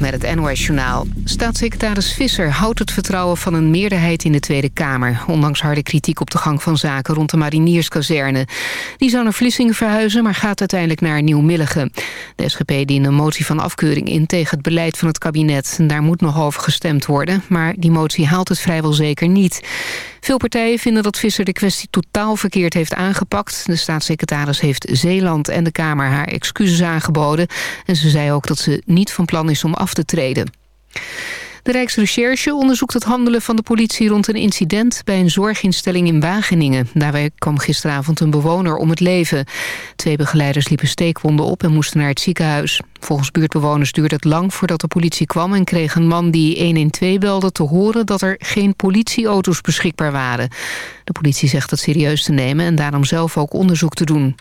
Met het NOS Journaal. Staatssecretaris Visser houdt het vertrouwen van een meerderheid in de Tweede Kamer... ondanks harde kritiek op de gang van zaken rond de marinierskazerne. Die zou naar Vlissingen verhuizen, maar gaat uiteindelijk naar Nieuw-Milligen. De SGP dient een motie van afkeuring in tegen het beleid van het kabinet. Daar moet nog over gestemd worden, maar die motie haalt het vrijwel zeker niet. Veel partijen vinden dat Visser de kwestie totaal verkeerd heeft aangepakt. De staatssecretaris heeft Zeeland en de Kamer haar excuses aangeboden... en ze zei ook dat ze niet van plan is om af te treden. De Rijksrecherche onderzoekt het handelen van de politie rond een incident bij een zorginstelling in Wageningen. Daarbij kwam gisteravond een bewoner om het leven. Twee begeleiders liepen steekwonden op en moesten naar het ziekenhuis. Volgens buurtbewoners duurde het lang voordat de politie kwam en kreeg een man die 112 belde te horen dat er geen politieauto's beschikbaar waren. De politie zegt dat serieus te nemen en daarom zelf ook onderzoek te doen.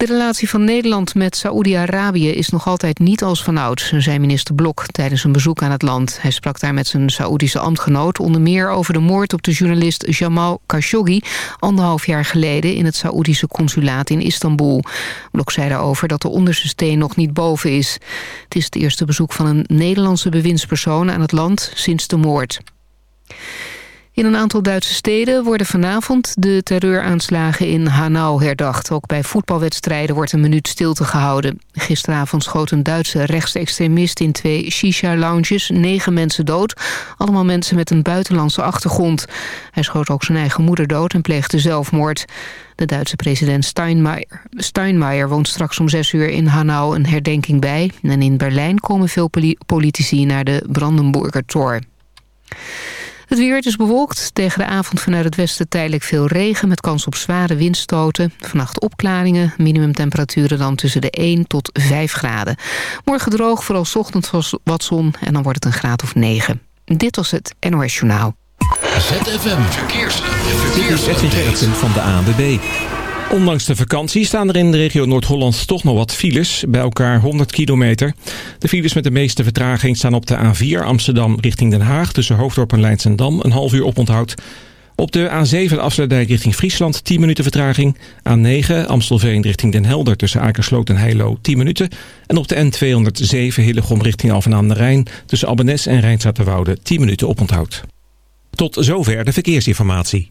De relatie van Nederland met Saoedi-Arabië is nog altijd niet als vanouds, zei minister Blok tijdens een bezoek aan het land. Hij sprak daar met zijn Saoedische ambtgenoot onder meer over de moord op de journalist Jamal Khashoggi anderhalf jaar geleden in het Saoedische consulaat in Istanbul. Blok zei daarover dat de onderste steen nog niet boven is. Het is het eerste bezoek van een Nederlandse bewindspersoon aan het land sinds de moord. In een aantal Duitse steden worden vanavond de terreuraanslagen in Hanau herdacht. Ook bij voetbalwedstrijden wordt een minuut stilte gehouden. Gisteravond schoot een Duitse rechtsextremist in twee shisha-lounges negen mensen dood. Allemaal mensen met een buitenlandse achtergrond. Hij schoot ook zijn eigen moeder dood en pleegde zelfmoord. De Duitse president Steinmeier, Steinmeier woont straks om zes uur in Hanau een herdenking bij. En in Berlijn komen veel politici naar de Brandenburger Tor. Het weer is bewolkt. Tegen de avond vanuit het westen tijdelijk veel regen... met kans op zware windstoten. Vannacht opklaringen. Minimumtemperaturen dan tussen de 1 tot 5 graden. Morgen droog, vooral ochtends wat zon. En dan wordt het een graad of 9. Dit was het NOS Journaal. ZFM Verkeers. Verkeers. van de ANWB. Ondanks de vakantie staan er in de regio Noord-Holland toch nog wat files. Bij elkaar 100 kilometer. De files met de meeste vertraging staan op de A4 Amsterdam richting Den Haag. Tussen Hoofddorp en Leidsendam een half uur oponthoud. Op de A7 de afsluitdijk richting Friesland 10 minuten vertraging. A9 Amstelveen richting Den Helder tussen Akersloot en Heilo 10 minuten. En op de N207 Hillegom richting Alphen aan de Rijn tussen Abbenes en Rijnstaterwoude 10 minuten oponthoud. Tot zover de verkeersinformatie.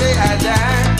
day I die.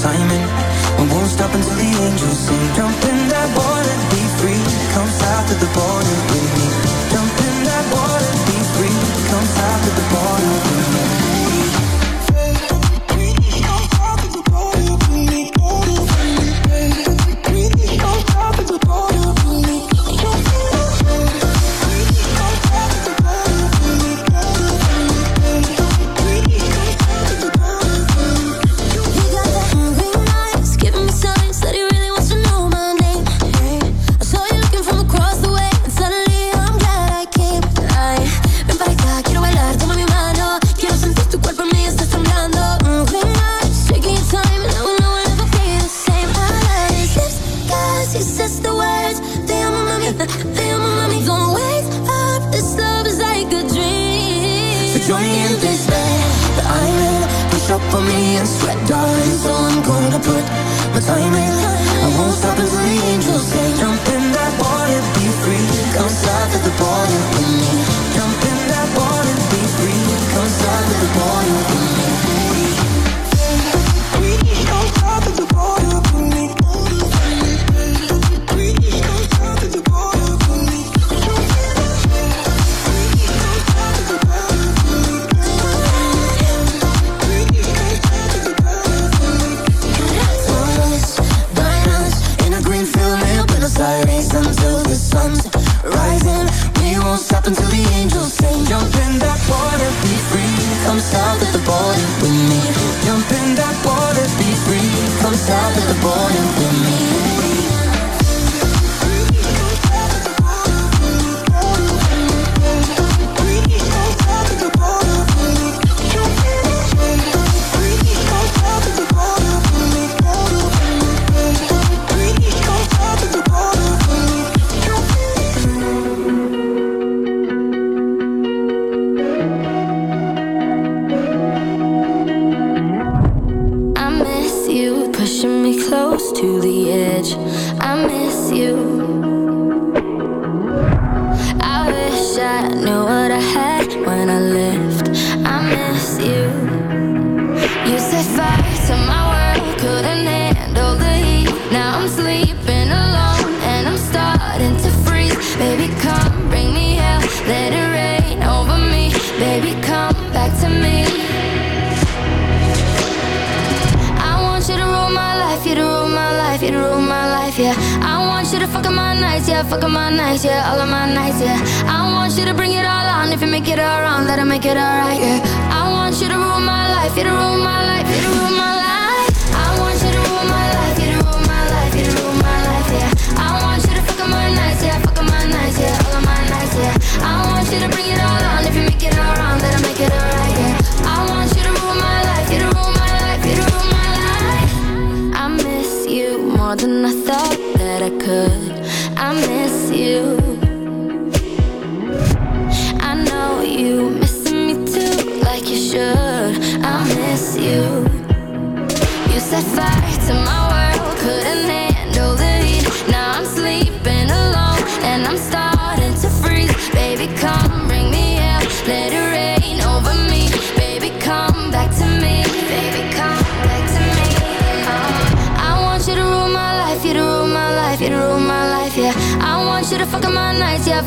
time. I won't stop until the angels sing. Jump in that water, be free. Come to the with me. Jump in that water, be free. Come to the border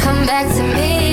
come back to me.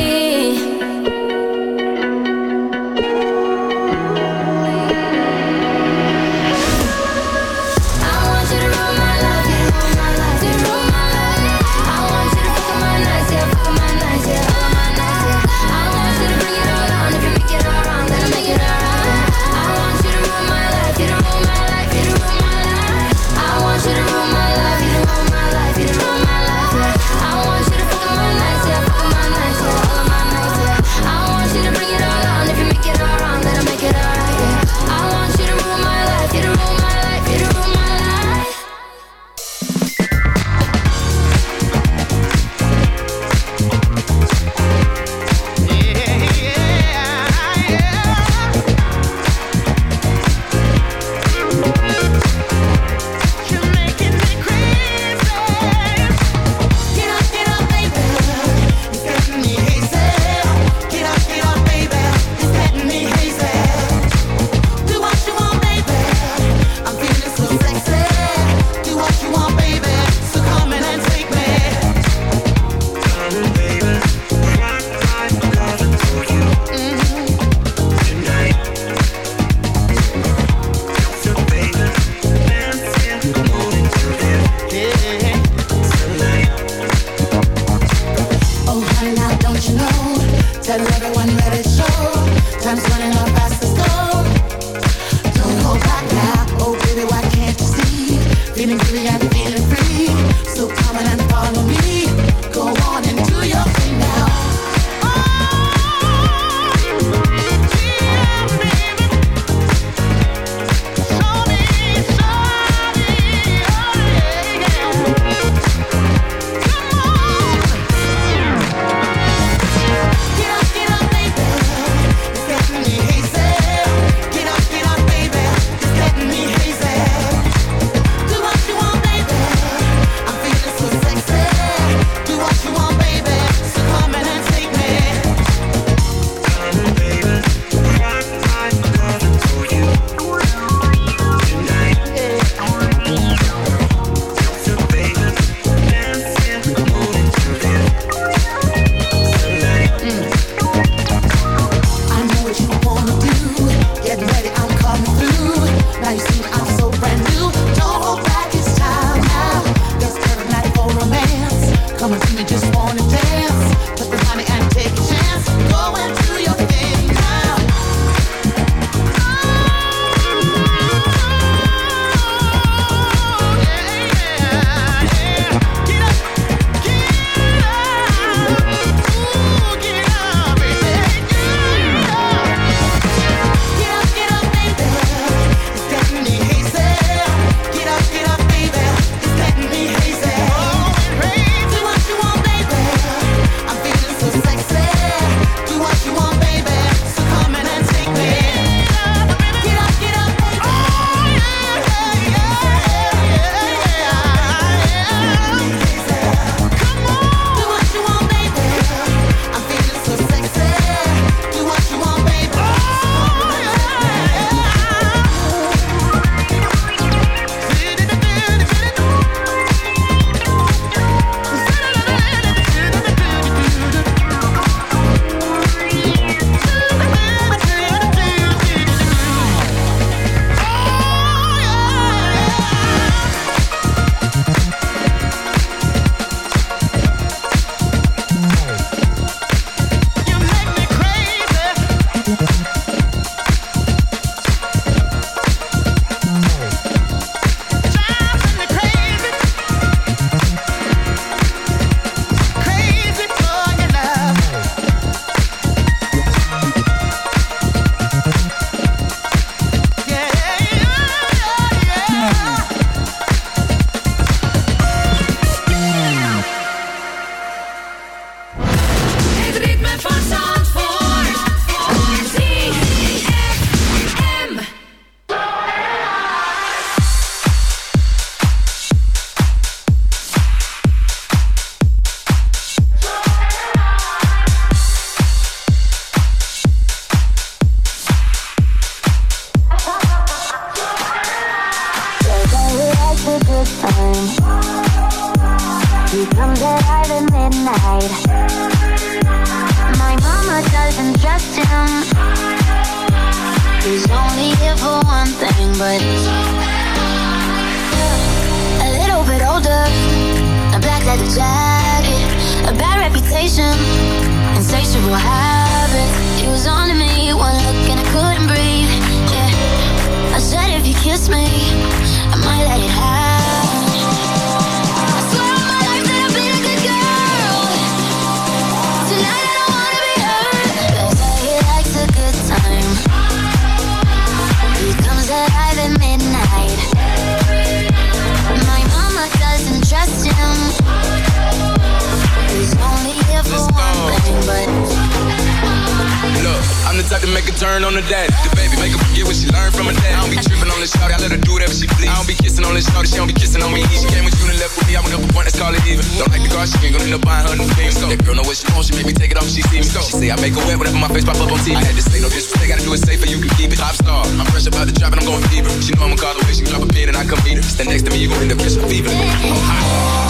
bed and I come eat her. Stand next to me, you gon' end up catching fever. Oh,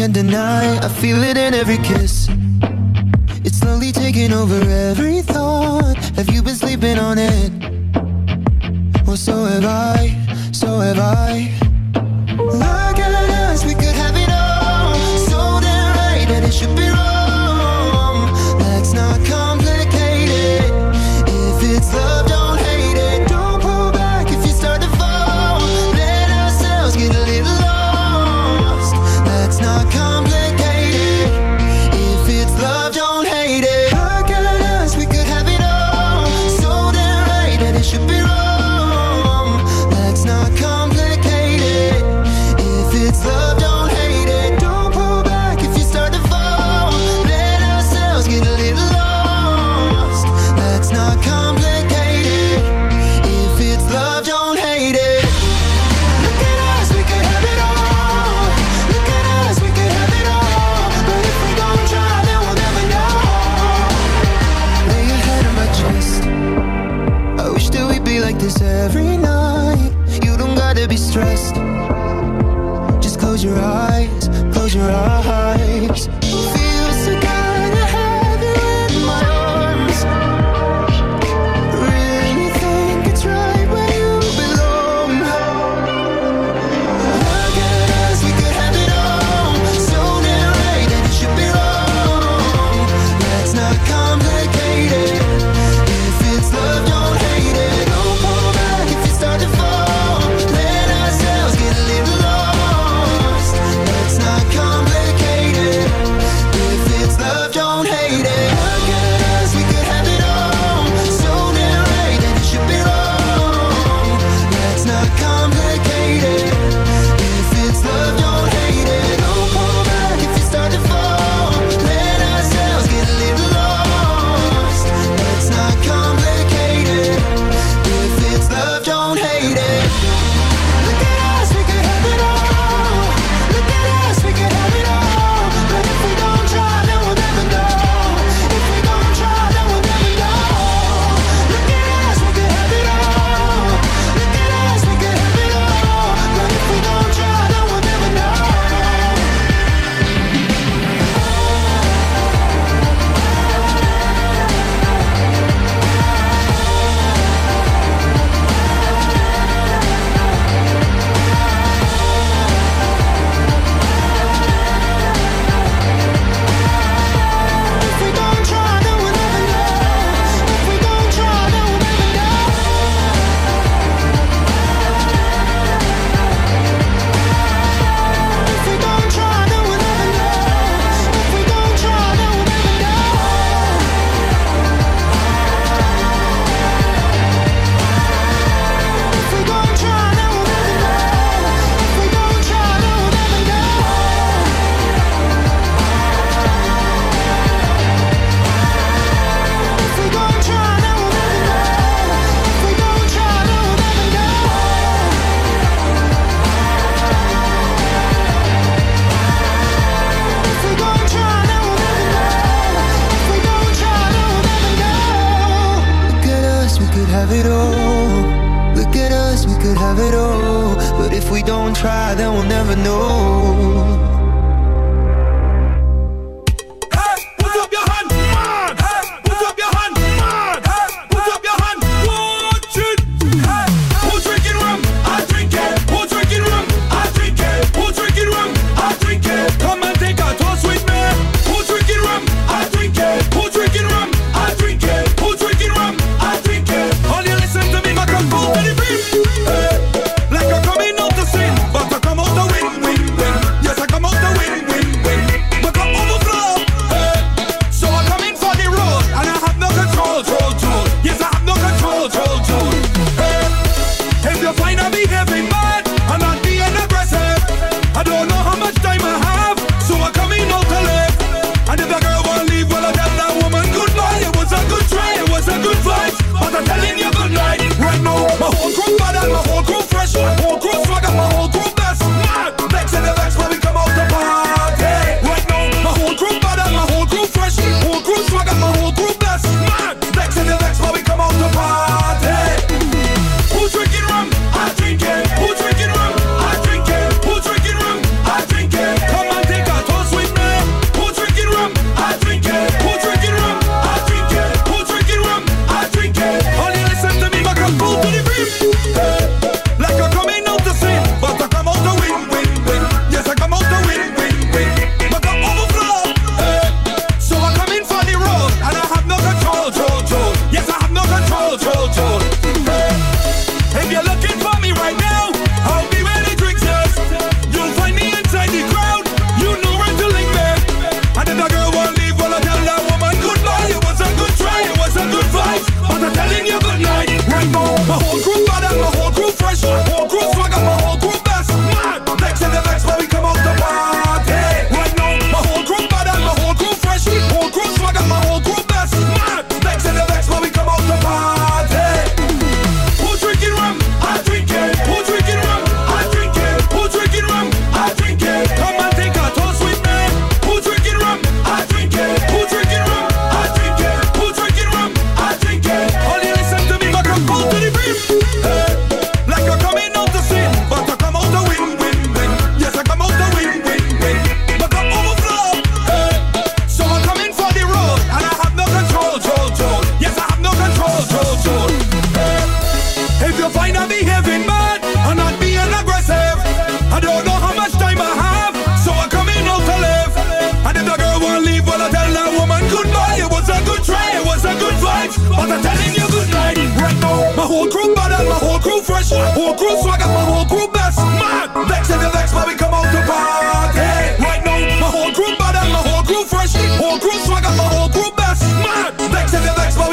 can't deny. I feel it in every kiss. It's slowly taking over every thought. Have you been sleeping on it?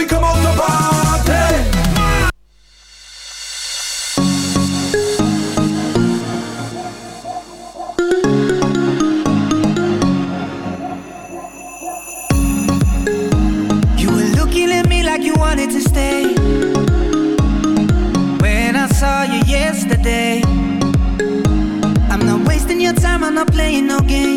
come. You were looking at me like you wanted to stay. When I saw you yesterday, I'm not wasting your time, I'm not playing no game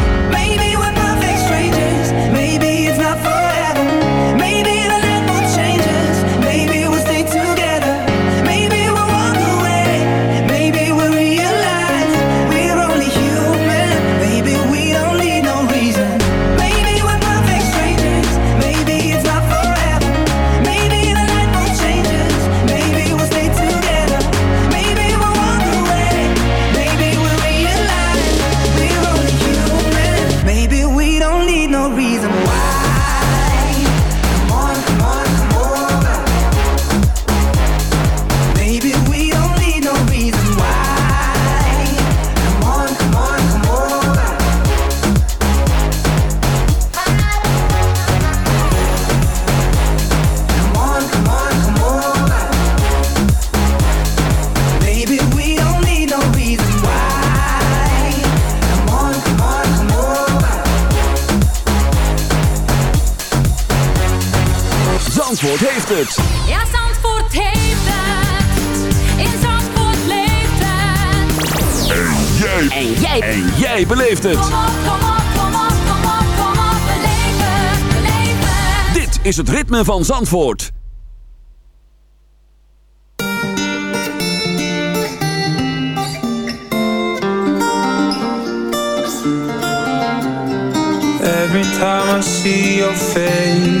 Zandvoort heeft het. Ja, Zandvoort heeft het. In Zandvoort leeft het. En jij. En jij. En jij beleeft het. Kom op, kom op, kom op, kom op, kom op. Beleef het, beleef het. Dit is het ritme van Zandvoort. Every time I see your face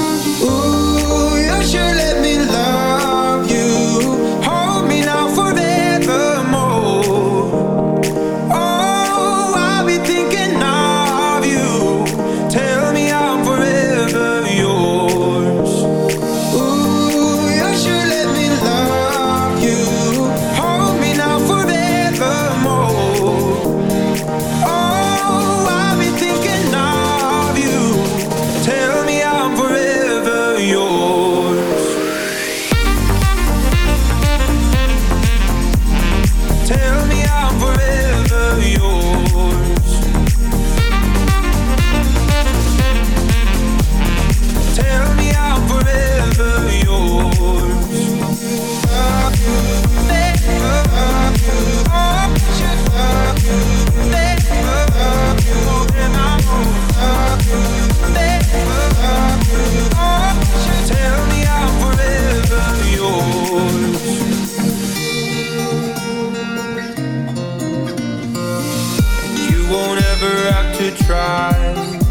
never have to try.